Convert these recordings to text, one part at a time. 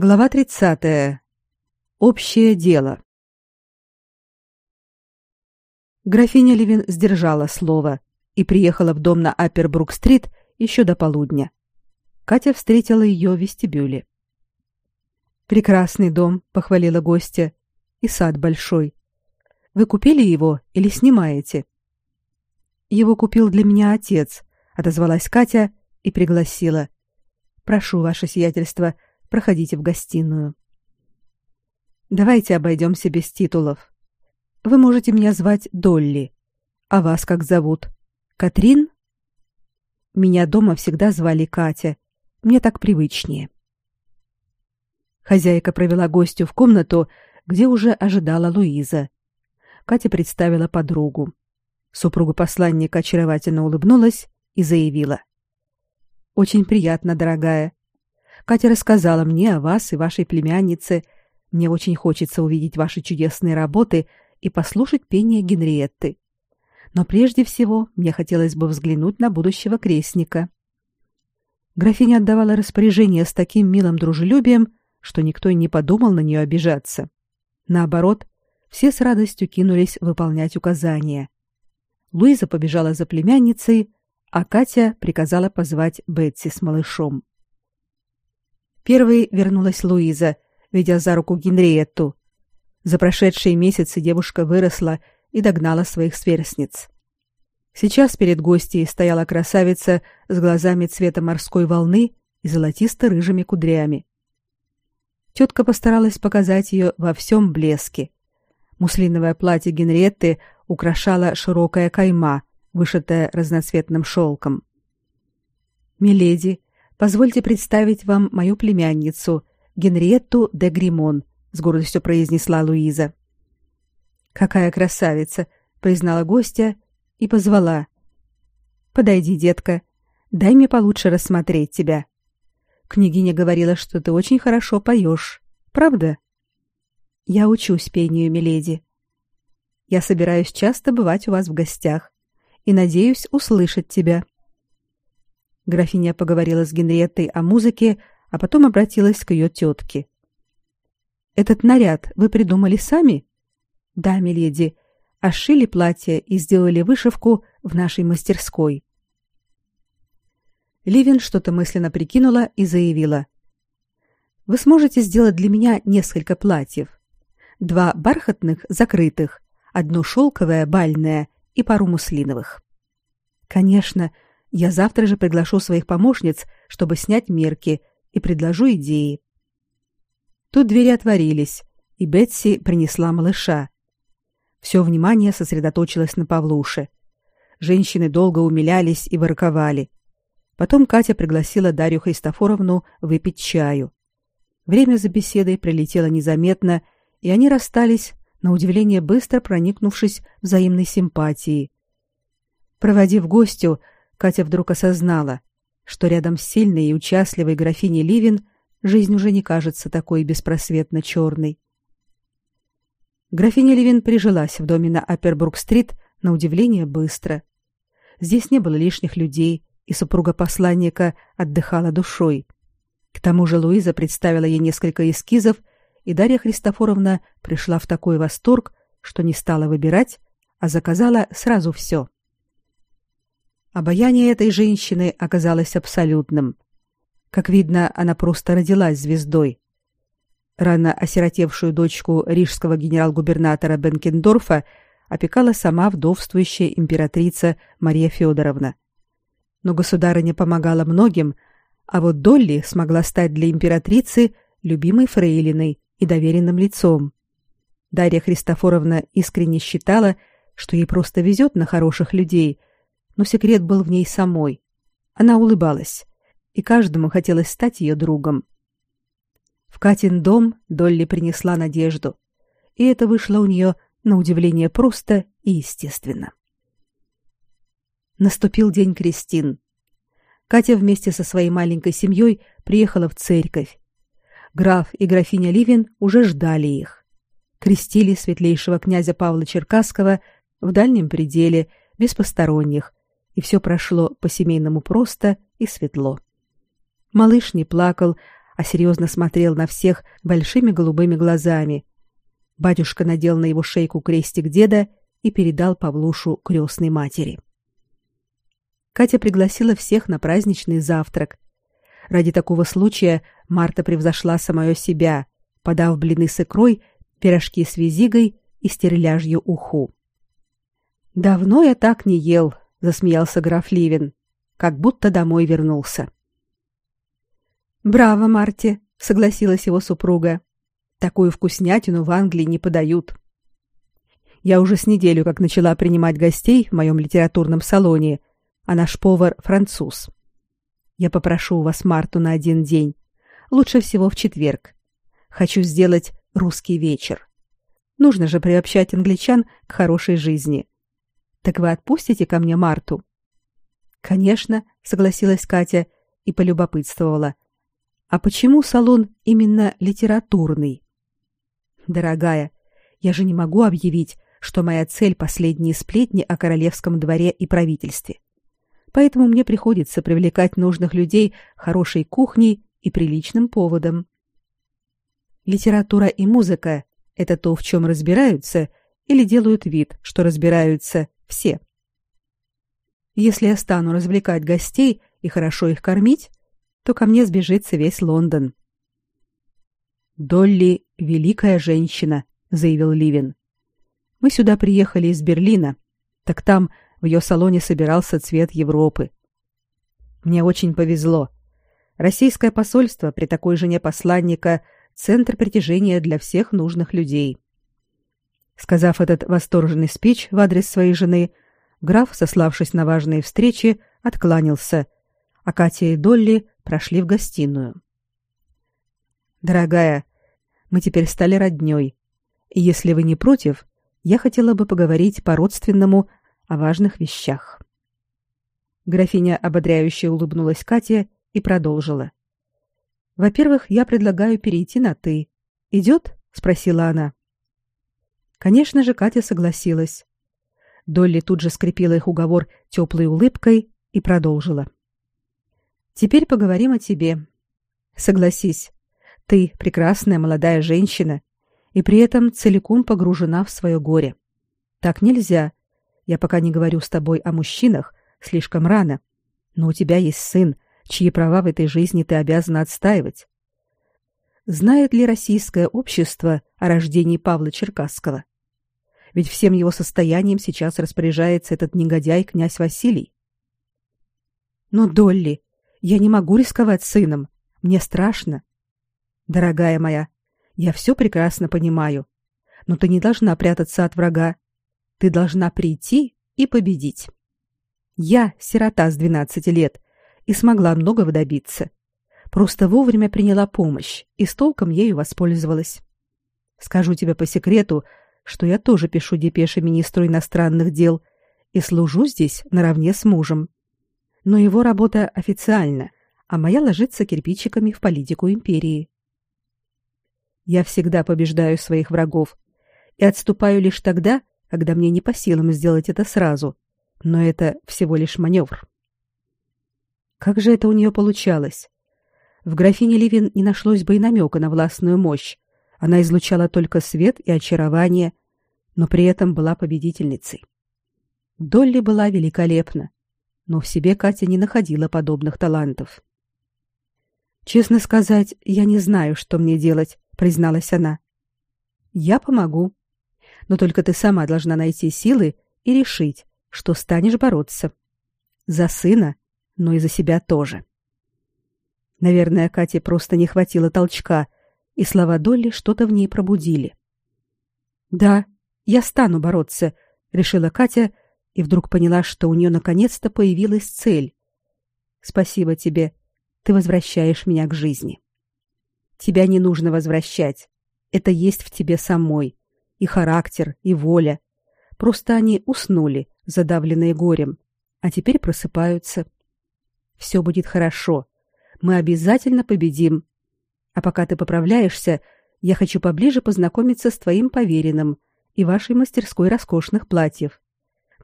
Глава 30. Общее дело. Графиня Левин сдержала слово и приехала в дом на Аппербрук-стрит еще до полудня. Катя встретила ее в вестибюле. Прекрасный дом, похвалила гостья. И сад большой. Вы купили его или снимаете? Его купил для меня отец, отозвалась Катя и пригласила. Прошу ваше сиятельство, Проходите в гостиную. Давайте обойдемся без титулов. Вы можете меня звать Долли. А вас как зовут? Катрин? Меня дома всегда звали Катя. Мне так привычнее. Хозяйка провела гостю в комнату, где уже ожидала Луиза. Катя представила подругу. Супруга посланника очаровательно улыбнулась и заявила: "Очень приятно, дорогая. Катя рассказала мне о вас и вашей племяннице. Мне очень хочется увидеть ваши чудесные работы и послушать пение Генриетты. Но прежде всего мне хотелось бы взглянуть на будущего крестника. Графиня отдавала распоряжение с таким милым дружелюбием, что никто и не подумал на нее обижаться. Наоборот, все с радостью кинулись выполнять указания. Луиза побежала за племянницей, а Катя приказала позвать Бетси с малышом. Первой вернулась Луиза, ведя за руку Генриетту. За прошедшие месяцы девушка выросла и догнала своих сверстниц. Сейчас перед гостьей стояла красавица с глазами цвета морской волны и золотисто-рыжими кудрями. Тетка постаралась показать ее во всем блеске. Муслиновое платье Генриетты украшала широкая кайма, вышитая разноцветным шелком. «Миледи, Позвольте представить вам мою племянницу, Генриетту де Гримон, с гордостью произнесла Луиза. Какая красавица, признала гостья и позвала. Подойди, детка. Дай мне получше рассмотреть тебя. Княгиня говорила, что ты очень хорошо поешь. Правда? Я учусь пению, миледи. Я собираюсь часто бывать у вас в гостях и надеюсь услышать тебя. Графиня поговорила с Генриеттой о музыке, а потом обратилась к ее тетке. Этот наряд вы придумали сами? Да, миледи. Ошили платье и сделали вышивку в нашей мастерской. Ливин что-то мысленно прикинула и заявила: Вы сможете сделать для меня несколько платьев. Два бархатных закрытых, одно шелковое бальное и пару муслиновых. Конечно, я завтра же приглашу своих помощниц, чтобы снять мерки, и предложу идеи. Тут двери отворились, и Бетси принесла малыша. Все внимание сосредоточилось на Павлуше. Женщины долго умилялись и ворковали. Потом Катя пригласила Дарью Христофоровну выпить чаю. Время за беседой пролетело незаметно, и они расстались, на удивление быстро проникнувшись взаимной симпатией. Проводив гостю, Катя вдруг осознала, что рядом с сильной и участливой графиней Ливин жизнь уже не кажется такой беспросветно черной. Графиня Ливин прижилась в доме на Аппербрук-стрит на удивление быстро. Здесь не было лишних людей, и супруга посланника отдыхала душой. К тому же Луиза представила ей несколько эскизов, и Дарья Христофоровна пришла в такой восторг, что не стала выбирать, а заказала сразу все. Обаяние этой женщины оказалось абсолютным. Как видно, она просто родилась звездой. Рано осиротевшую дочку рижского генерал-губернатора Бенкендорфа опекала сама вдовствующая императрица Мария Федоровна. Но государыня помогала многим, а вот Долли смогла стать для императрицы любимой фрейлиной и доверенным лицом. Дарья Христофоровна искренне считала, что ей просто везет на хороших людей, но секрет был в ней самой. Она улыбалась, и каждому хотелось стать ее другом. В Катин дом Долли принесла надежду, и это вышло у нее на удивление просто и естественно. Наступил день крестин. Катя вместе со своей маленькой семьей приехала в церковь. Граф и графиня Ливин уже ждали их. Крестили светлейшего князя Павла Черкасского в дальнем пределе, без посторонних, и все прошло по-семейному просто и светло. Малыш не плакал, а серьезно смотрел на всех большими голубыми глазами. Батюшка надел на его шейку крестик деда и передал Павлушу крестной матери. Катя пригласила всех на праздничный завтрак. Ради такого случая Марта превзошла самое себя, подав блины с икрой, пирожки с визигой и стерляжью уху. «Давно я так не ел», — засмеялся граф Ливин, как будто домой вернулся. «Браво, Марти», — согласилась его супруга. «Такую вкуснятину в Англии не подают». Я уже с неделю как начала принимать гостей в моем литературном салоне, а наш повар француз. Я попрошу у вас Марту на один день, лучше всего в четверг. Хочу сделать русский вечер. Нужно же приобщать англичан к хорошей жизни. Так вы отпустите ко мне Марту? Конечно, согласилась Катя и полюбопытствовала. А почему салон именно литературный? Дорогая, я же не могу объявить, что моя цель последние сплетни о королевском дворе и правительстве. Поэтому мне приходится привлекать нужных людей хорошей кухней и приличным поводом. Литература и музыка это то, в чем разбираются или делают вид, что разбираются все. Если я стану развлекать гостей и хорошо их кормить, то ко мне сбежится весь Лондон. Долли великая женщина, заявил Ливин. Мы сюда приехали из Берлина. Так там в ее салоне собирался цвет Европы. Мне очень повезло. Российское посольство при такой жене посланника центр притяжения для всех нужных людей. Сказав этот восторженный спич в адрес своей жены, граф, сославшись на важные встречи, откланялся, а Катя и Долли прошли в гостиную. Дорогая, мы теперь стали роднёй. И если вы не против, я хотела бы поговорить по-родственному о важных вещах. Графиня ободряюще улыбнулась Кате и продолжила. Во-первых, я предлагаю перейти на ты. Идет? спросила она. Конечно же, Катя согласилась. Долли тут же скрепила их уговор теплой улыбкой и продолжила. Теперь поговорим о тебе. Согласись, ты прекрасная молодая женщина и при этом целиком погружена в свое горе. Так нельзя. Я пока не говорю с тобой о мужчинах, слишком рано. Но у тебя есть сын, чьи права в этой жизни ты обязана отстаивать. Знает ли российское общество о рождении Павла Черкасского? Ведь всем его состоянием сейчас распоряжается этот негодяй князь Василий. Но Долли, я не могу рисковать сыном. Мне страшно. Дорогая моя, я все прекрасно понимаю. Но ты не должна прятаться от врага. Ты должна прийти и победить. Я сирота с 12 лет и смогла многого добиться. Просто вовремя приняла помощь и с толком ею воспользовалась. Скажу тебе по секрету, что я тоже пишу депеши министру иностранных дел и служу здесь наравне с мужем. Но его работа официальна, а моя ложится кирпичиками в политику империи. Я всегда побеждаю своих врагов и отступаю лишь тогда, когда мне не по силам сделать это сразу. Но это всего лишь маневр. Как же это у нее получалось? В графине Ливин не нашлось бы и намека на властную мощь. Она излучала только свет и очарование, но при этом была победительницей. Долли была великолепна, но в себе Катя не находила подобных талантов. Честно сказать, я не знаю, что мне делать, призналась она. Я помогу. Но только ты сама должна найти силы и решить, что станешь бороться за сына но и за себя тоже. Наверное, Кате просто не хватило толчка, и слова Долли что-то в ней пробудили. Да, я стану бороться, решила Катя и вдруг поняла, что у нее наконец-то появилась цель. Спасибо тебе. Ты возвращаешь меня к жизни. Тебя не нужно возвращать. Это есть в тебе самой, и характер, и воля. Просто они уснули, задавленные горем, а теперь просыпаются. Все будет хорошо. Мы обязательно победим. А пока ты поправляешься, я хочу поближе познакомиться с твоим поверенным и вашей мастерской роскошных платьев.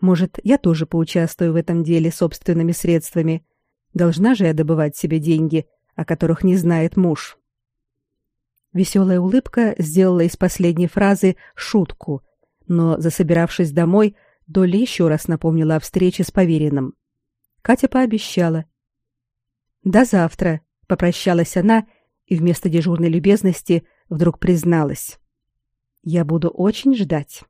Может, я тоже поучаствую в этом деле собственными средствами. Должна же я добывать себе деньги, о которых не знает муж. Веселая улыбка сделала из последней фразы шутку, но, засобиравшись домой, Долли еще раз напомнила о встрече с поверенным. Катя пообещала. «До завтра», — попрощалась она и вместо дежурной любезности вдруг призналась. «Я буду очень ждать».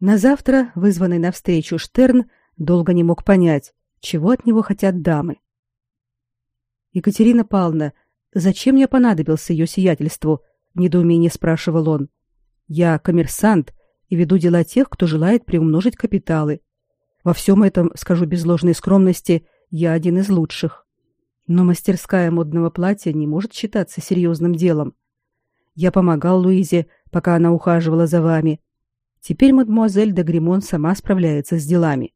На завтра, вызванный на встречу Штерн, долго не мог понять, чего от него хотят дамы. Екатерина Павловна, зачем я понадобился ее сиятельству? в недоумении спрашивал он. Я коммерсант и веду дела тех, кто желает приумножить капиталы. Во всем этом, скажу без ложной скромности, я один из лучших. Но мастерская модного платья не может считаться серьезным делом. Я помогал Луизе, пока она ухаживала за вами. Теперь мадемуазель де Гримон сама справляется с делами.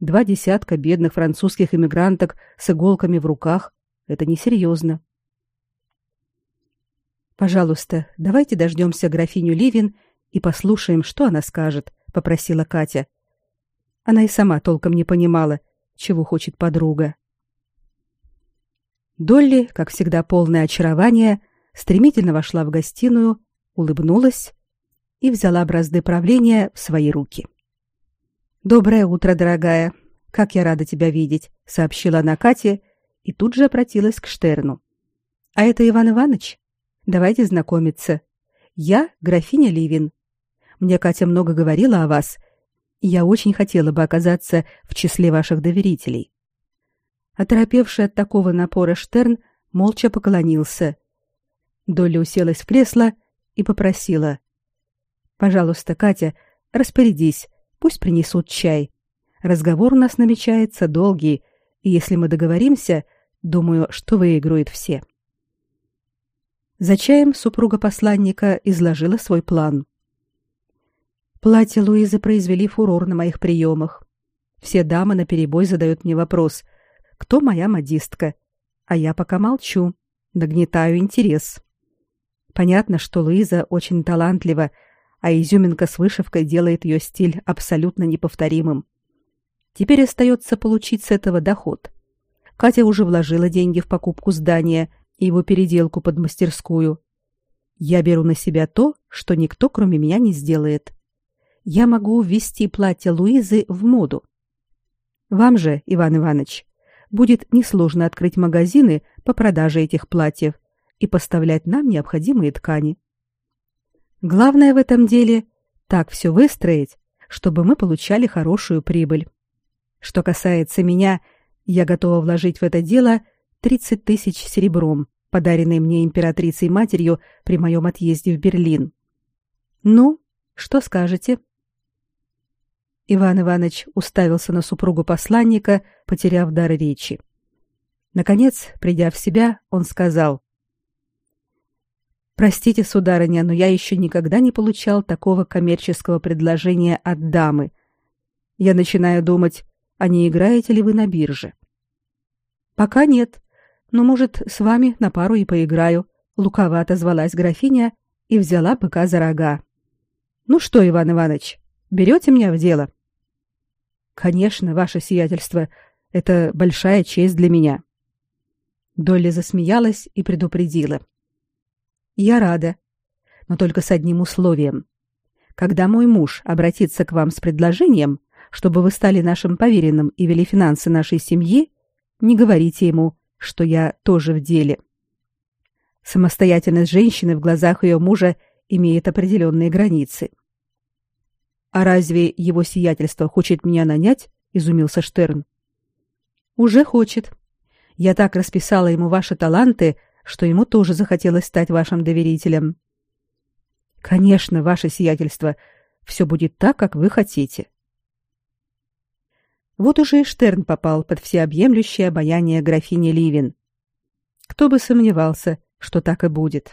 Два десятка бедных французских эмигранток с иголками в руках — это несерьезно. «Пожалуйста, давайте дождемся графиню Ливин и послушаем, что она скажет», — попросила Катя. Она и сама толком не понимала, чего хочет подруга. Долли, как всегда полное очарование, стремительно вошла в гостиную, улыбнулась и взяла бразды правления в свои руки. Доброе утро, дорогая. Как я рада тебя видеть, сообщила она Кате и тут же обратилась к Штерну. А это Иван Иванович? Давайте знакомиться. Я графиня Ливин. Мне Катя много говорила о вас, я очень хотела бы оказаться в числе ваших доверителей. Оторопевший от такого напора Штерн молча поклонился. Долли уселась в кресло и попросила: "Пожалуйста, Катя, распорядись, пусть принесут чай. Разговор у нас намечается долгий, и если мы договоримся, думаю, что выиграют все". За чаем супруга посланника изложила свой план. Платья Луизы произвели фурор на моих приемах. Все дамы наперебой задают мне вопрос, кто моя модистка, а я пока молчу, нагнетаю интерес. Понятно, что Луиза очень талантлива, а изюминка с вышивкой делает ее стиль абсолютно неповторимым. Теперь остается получить с этого доход. Катя уже вложила деньги в покупку здания и его переделку под мастерскую. Я беру на себя то, что никто, кроме меня, не сделает я могу ввести платье Луизы в моду. Вам же, Иван Иванович, будет несложно открыть магазины по продаже этих платьев и поставлять нам необходимые ткани. Главное в этом деле так все выстроить, чтобы мы получали хорошую прибыль. Что касается меня, я готова вложить в это дело 30 тысяч серебром, подаренные мне императрицей-матерью при моем отъезде в Берлин. Ну, что скажете? Иван Иванович уставился на супругу посланника, потеряв дар речи. Наконец, придя в себя, он сказал: Простите, сударыня, но я еще никогда не получал такого коммерческого предложения от дамы. Я начинаю думать, а не играете ли вы на бирже? Пока нет. Но, может, с вами на пару и поиграю, лукаво отозвалась графиня и взяла быка за рога. Ну что, Иван Иванович, берете меня в дело? Конечно, ваше сиятельство, это большая честь для меня. Долли засмеялась и предупредила: Я рада, но только с одним условием. Когда мой муж обратится к вам с предложением, чтобы вы стали нашим поверенным и вели финансы нашей семьи, не говорите ему, что я тоже в деле. Самостоятельность женщины в глазах ее мужа имеет определенные границы. А разве его сиятельство хочет меня нанять? изумился Штерн. Уже хочет. Я так расписала ему ваши таланты, что ему тоже захотелось стать вашим доверителем. Конечно, ваше сиятельство, все будет так, как вы хотите. Вот уже и Штерн попал под всеобъемлющее обаяние графини Ливин. Кто бы сомневался, что так и будет.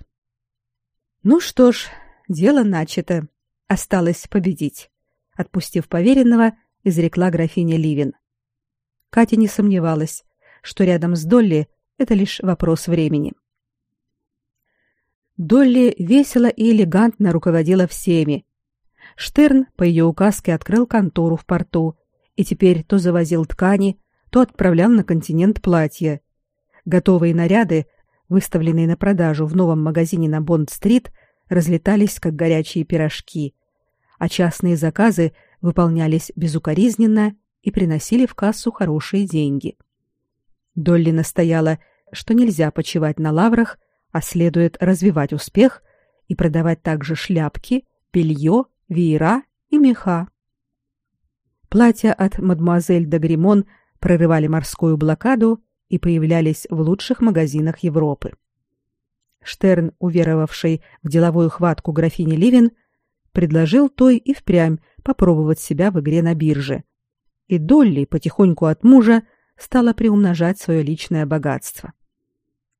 Ну что ж, дело начато. Осталось победить. Отпустив поверенного, изрекла графиня Ливин. Катя не сомневалась, что рядом с Долли это лишь вопрос времени. Долли весело и элегантно руководила всеми. Штерн по ее указке открыл контору в порту и теперь то завозил ткани, то отправлял на континент платья. Готовые наряды выставленные на продажу в новом магазине на Бонд-стрит, разлетались как горячие пирожки, а частные заказы выполнялись безукоризненно и приносили в кассу хорошие деньги. Долли настояла, что нельзя почивать на лаврах, а следует развивать успех и продавать также шляпки, белье, веера и меха. Платья от мадемуазель де Гримон прорывали морскую блокаду и появлялись в лучших магазинах Европы. Штерн, уверовавший в деловую хватку графини Ливен, предложил той и впрямь попробовать себя в игре на бирже. И Долли потихоньку от мужа стала приумножать свое личное богатство.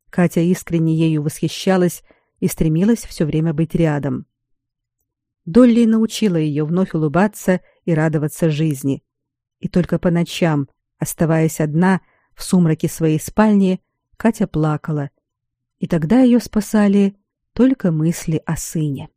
Катя искренне ею восхищалась и стремилась все время быть рядом. Долли научила ее вновь улыбаться и радоваться жизни. И только по ночам, оставаясь одна в сумраке своей спальни, Катя плакала. И тогда ее спасали только мысли о сыне.